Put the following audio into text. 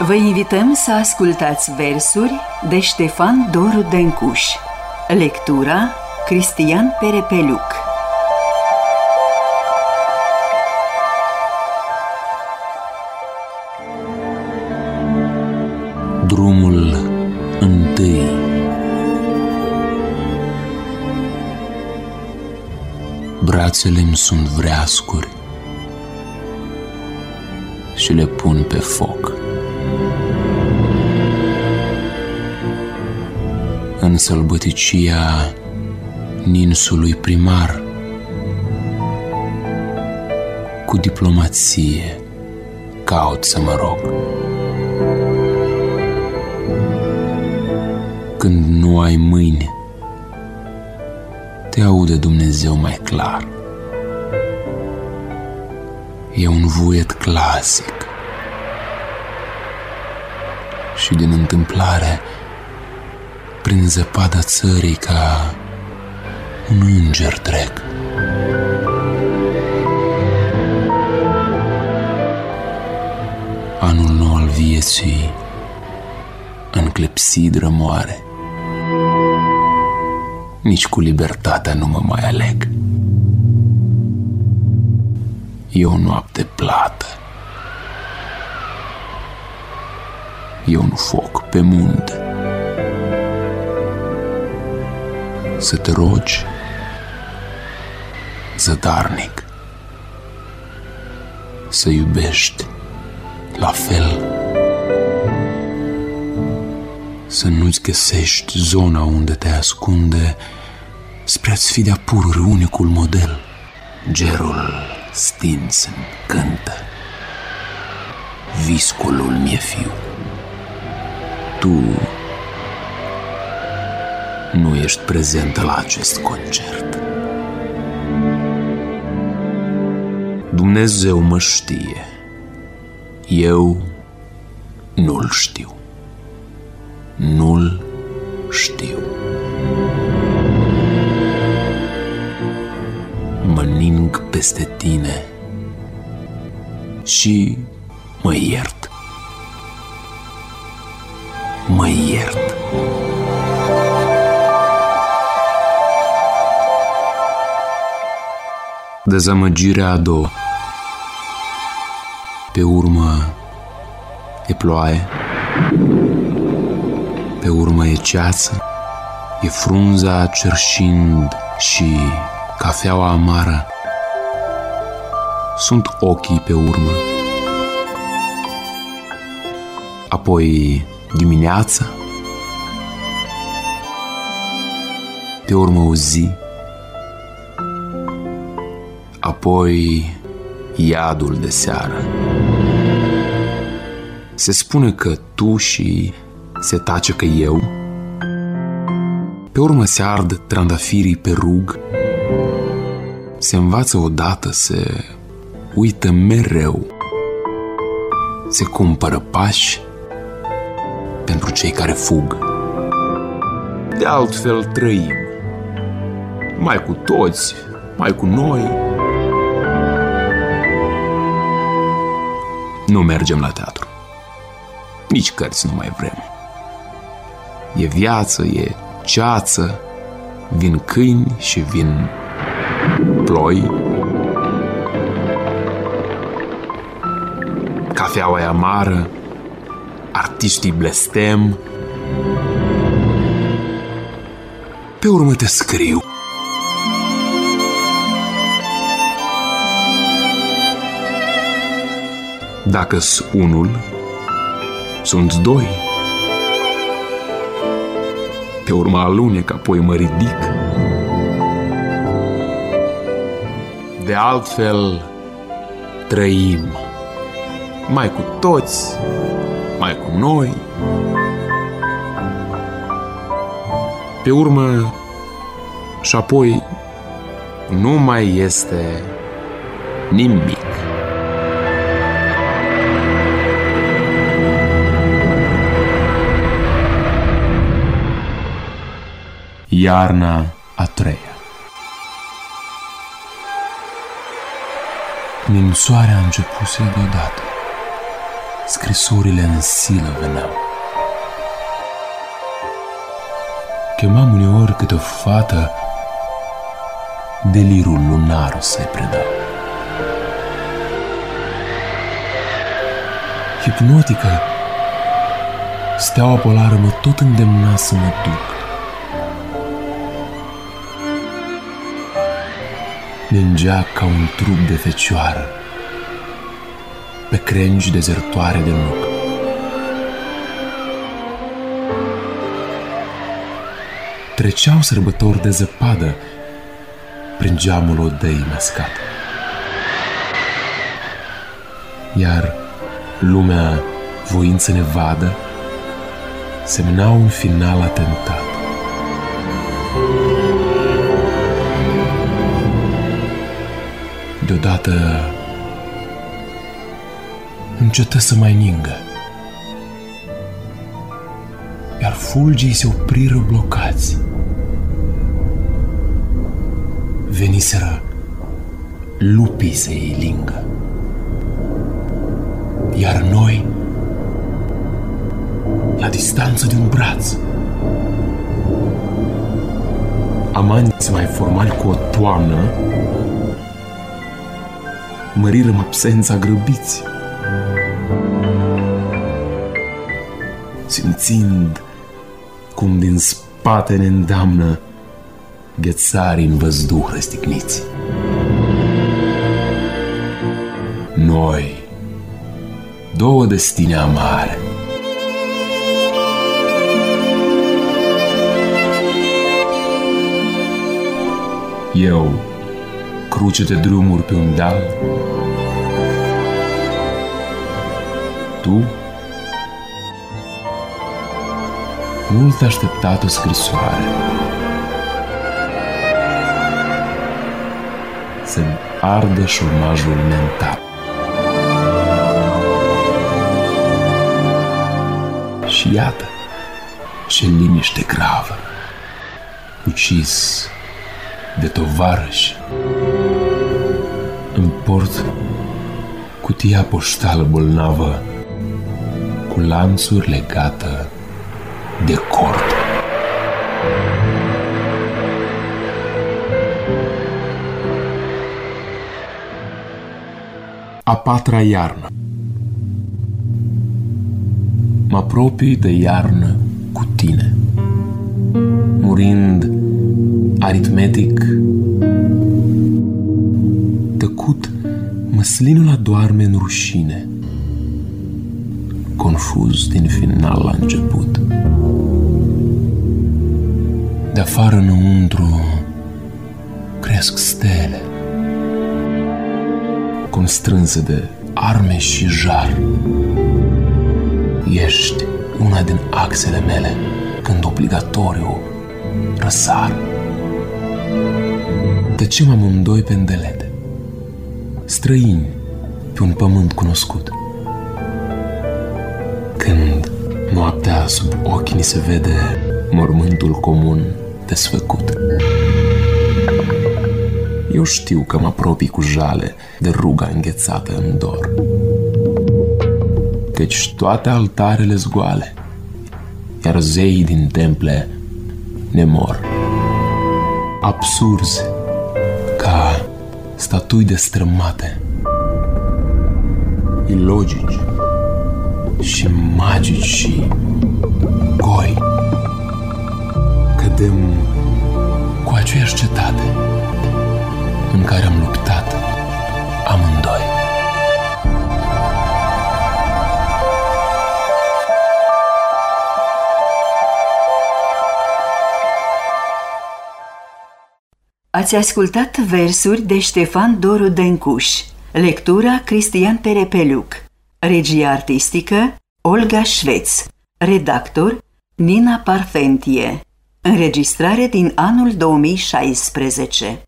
Vă invităm să ascultați versuri de Ștefan Doru Dencuș. Lectura Cristian Perepeluc. Drumul întâi Brațele-mi sunt vreascuri și le pun pe foc. În sălbăticia ninsului primar, cu diplomație caut să mă rog. Când nu ai mâini, te aude Dumnezeu mai clar. E un vuiet clasic. Și din întâmplare, prin zăpada țării ca un înger trec. Anul nou al vieții în clepsidră moare. Nici cu libertatea nu mă mai aleg. E o noapte plată. E un foc pe munte. Să te rogi zădarnic, să iubești la fel, să nu-ți găsești zona unde te ascunde spre a-ți fi de-a pururi unicul model. Gerul stins cântă, viscolul mi-e fiu. Tu nu ești prezentă la acest concert. Dumnezeu mă știe. Eu nu-l știu. Nu-l știu. Mă ning peste tine și mă iert. Mă iert. Dezamăgirea a doua. Pe urmă e ploaie, pe urmă e ceață, e frunza cerșind și cafeaua amară. Sunt ochii pe urmă. Apoi dimineața, pe urmă o zi, apoi iadul de seară. Se spune că tu și se tace că eu, pe urmă se ard trandafirii pe rug, se învață odată, se uită mereu, se cumpără pași pentru cei care fug. De altfel trăim, mai cu toți, mai cu noi, Nu mergem la teatru. Nici cărți nu mai vrem. E viață, e ceață, vin câini și vin ploi. Cafeaua e amară, artiștii blestem. Pe urmă te scriu. Dacă sunt unul, sunt doi. Pe urma alunec, apoi mă ridic. De altfel, trăim mai cu toți, mai cu noi. Pe urmă, și apoi, nu mai este nimic. Iarna a treia Ninsoarea a început deodată. Scrisorile în silă veneau. Chemam uneori câte o fată, delirul lunar să-i predau. Hipnotică, steaua polară mă tot îndemna să mă duc. Ningea ca un trup de fecioară, pe crengi dezertoare de nuc. Treceau sărbători de zăpadă prin geamul odăi mascat. Iar lumea, voind să ne vadă, semna un final atentat. Deodată încetă să mai ningă. Iar fulgii se opriră blocați. Veniseră lupii să iei lingă. Iar noi, la distanță de un braț, amanți mai formali cu o toamnă, mărirăm absența grăbiți. Simțind cum din spate ne îndeamnă ghețarii în văzduh răstigniți. Noi, două destine amare, Eu, cruce de drumuri pe un deal, tu, mult așteptat o scrisoare. Să ardă șomajul mental. Și iată ce liniște gravă, ucis de tovarăși. Îmi port cutia poștală bolnavă cu lanțuri legată de cord. A patra iarnă Mă apropii de iarnă cu tine, murind aritmetic, tăcut, măslinul adorme în rușine, confuz din final la început. De afară înăuntru cresc stele, constrânse de arme și jar. Ești una din axele mele când obligatoriu răsar. Tăcem amândoi pe îndelete, străini pe un pământ cunoscut. Când noaptea sub ochi ni se vede mormântul comun desfăcut. Eu știu că mă apropii cu jale de ruga înghețată în dor. Căci toate altarele zgoale, iar zeii din temple ne mor. Absurzi ca statui destrămate, ilogici și magici și goi. Cădem cu aceeași cetate în care am luptat Ați ascultat versuri de Ștefan Doru Dăncuș, lectura Cristian Perepeluc, regia artistică Olga Șveț, redactor Nina Parfentie, înregistrare din anul 2016.